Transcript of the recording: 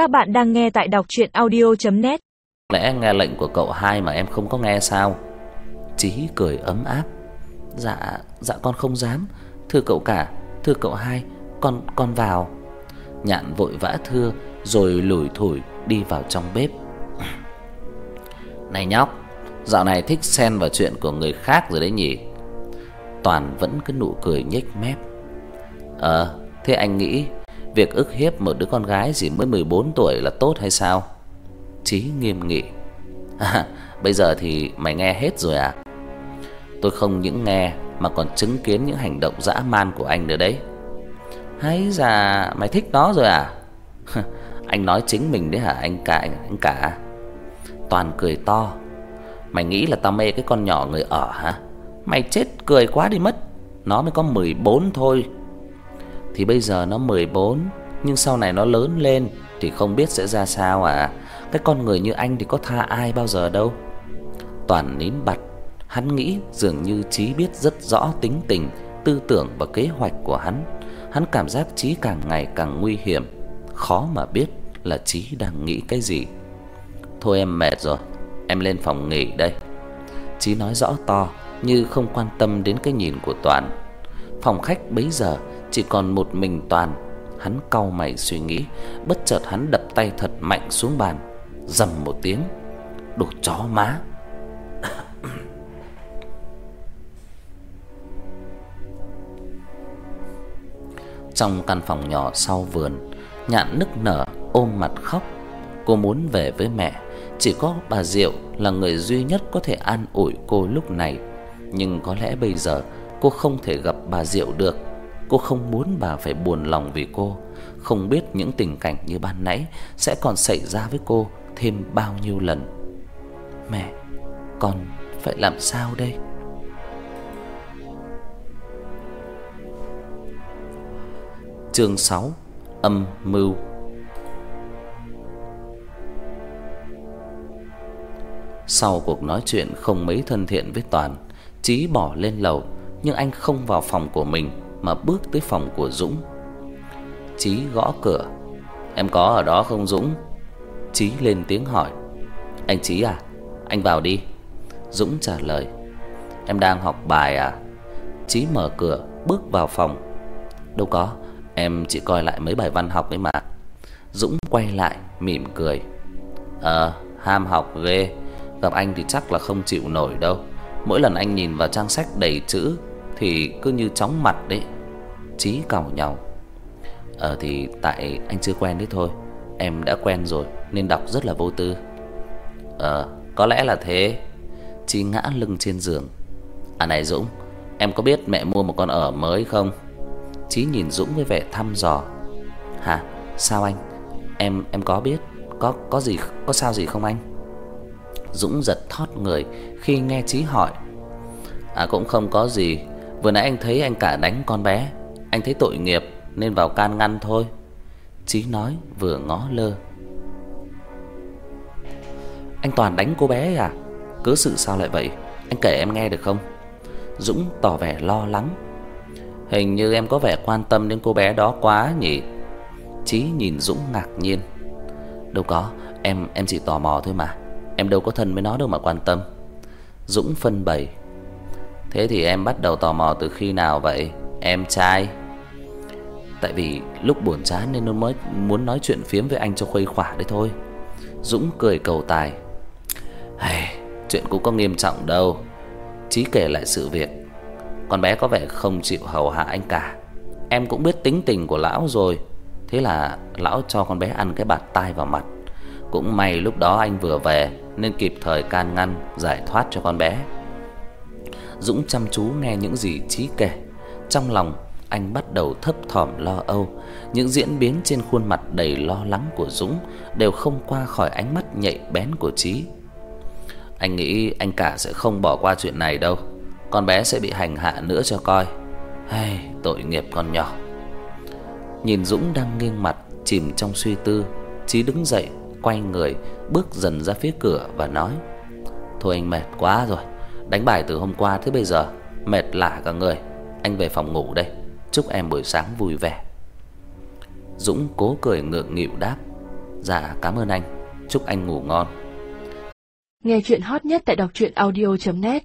Các bạn đang nghe tại đọc truyện audio.net Lẽ nghe lệnh của cậu hai mà em không có nghe sao? Chí cười ấm áp. Dạ, dạ con không dám. Thưa cậu cả, thưa cậu hai Con, con vào. Nhạn vội vã thưa Rồi lủi thủi đi vào trong bếp. Này nhóc Dạo này thích xen vào chuyện của người khác rồi đấy nhỉ? Toàn vẫn cứ nụ cười nhếch mép. Ờ, thế anh nghĩ Việc ức hiếp một đứa con gái chỉ mới 14 tuổi là tốt hay sao? Chí nghiêm nghị. À, bây giờ thì mày nghe hết rồi à? Tôi không những nghe mà còn chứng kiến những hành động dã man của anh nữa đấy. Hay ra mày thích nó rồi à? anh nói chính mình đấy hả anh cả anh cả. Toàn cười to. Mày nghĩ là tao mê cái con nhỏ người ở hả? Mày chết cười quá đi mất. Nó mới có 14 thôi thì bây giờ nó 14, nhưng sau này nó lớn lên thì không biết sẽ ra sao à. Cái con người như anh thì có tha ai bao giờ đâu. Toàn nín bặt, hắn nghĩ dường như Chí biết rất rõ tính tình, tư tưởng và kế hoạch của hắn. Hắn cảm giác Chí càng ngày càng nguy hiểm, khó mà biết là Chí đang nghĩ cái gì. Thôi em mệt rồi, em lên phòng nghỉ đây. Chí nói rõ to như không quan tâm đến cái nhìn của Toàn. Phòng khách bấy giờ chỉ còn một mình Toàn. Hắn cau mày suy nghĩ, bất chợt hắn đập tay thật mạnh xuống bàn, rầm một tiếng. Đồ chó má. Trong căn phòng nhỏ sau vườn, Nhạn nức nở ôm mặt khóc. Cô muốn về với mẹ, chỉ có bà Diệu là người duy nhất có thể an ủi cô lúc này. Nhưng có lẽ bây giờ cô không thể gặp bà Diệu được Cô không muốn bà phải buồn lòng vì cô, không biết những tình cảnh như ban nãy sẽ còn xảy ra với cô thêm bao nhiêu lần. Mẹ, con phải làm sao đây? Chương 6: Âm mưu. Sau cuộc nói chuyện không mấy thân thiện với Toàn, Chí bỏ lên lầu, nhưng anh không vào phòng của mình mà bước tới phòng của Dũng. Chí gõ cửa. "Em có ở đó không Dũng?" Chí lên tiếng hỏi. "Anh Chí à, anh vào đi." Dũng trả lời. "Em đang học bài à?" Chí mở cửa, bước vào phòng. "Đâu có, em chỉ coi lại mấy bài văn học ấy mà." Dũng quay lại mỉm cười. "Ờ, ham học ghê, gặp anh thì chắc là không chịu nổi đâu. Mỗi lần anh nhìn vào trang sách đầy chữ thì cứ như chóng mặt đấy. Chí càu nhau. Ờ thì tại anh chưa quen đấy thôi. Em đã quen rồi nên đọc rất là vô tư. Ờ, có lẽ là thế. Chí ngã lưng trên giường. À này Dũng, em có biết mẹ mua một con ở mới không? Chí nhìn Dũng với vẻ thăm dò. Hả? Sao anh? Em em có biết. Có có gì có sao gì không anh? Dũng giật thót người khi nghe Chí hỏi. À cũng không có gì, Vừa nãy anh thấy anh cả đánh con bé, anh thấy tội nghiệp nên vào can ngăn thôi." Chí nói vừa ngó lơ. "Anh toàn đánh cô bé à? Cớ sự sao lại vậy? Anh kể em nghe được không?" Dũng tỏ vẻ lo lắng. "Hình như em có vẻ quan tâm đến cô bé đó quá nhỉ?" Chí nhìn Dũng ngạc nhiên. "Đâu có, em em chỉ tò mò thôi mà. Em đâu có thân với nó đâu mà quan tâm." Dũng phân bày Thế thì em bắt đầu tò mò từ khi nào vậy? Em trai. Tại vì lúc buồn chán nên nó mới muốn nói chuyện phiếm với anh cho khuây khỏa đấy thôi. Dũng cười cầu tài. "Hây, chuyện cũng có nghiêm trọng đâu. Chí kể lại sự việc. Con bé có vẻ không chịu hầu hạ anh cả. Em cũng biết tính tình của lão rồi. Thế là lão cho con bé ăn cái bạt tai vào mặt. Cũng may lúc đó anh vừa về nên kịp thời can ngăn giải thoát cho con bé. Dũng chăm chú nghe những gì Chí kể. Trong lòng anh bắt đầu thấp thỏm lo âu, những diễn biến trên khuôn mặt đầy lo lắng của Dũng đều không qua khỏi ánh mắt nhạy bén của Chí. Anh nghĩ anh cả sẽ không bỏ qua chuyện này đâu, con bé sẽ bị hành hạ nữa cho coi. Hay, tội nghiệp con nhỏ. Nhìn Dũng đang nghiêng mặt chìm trong suy tư, Chí đứng dậy, quay người, bước dần ra phía cửa và nói: "Thôi anh mệt quá rồi, Đánh bài từ hôm qua tới bây giờ, Mệt lả cả người. Anh về phòng ngủ đây. Chúc em buổi sáng vui vẻ. Dũng cố cười ngượng nghịu đáp. Dạ cảm ơn anh. Chúc anh ngủ ngon. Nghe chuyện hot nhất tại đọc truyện audio.net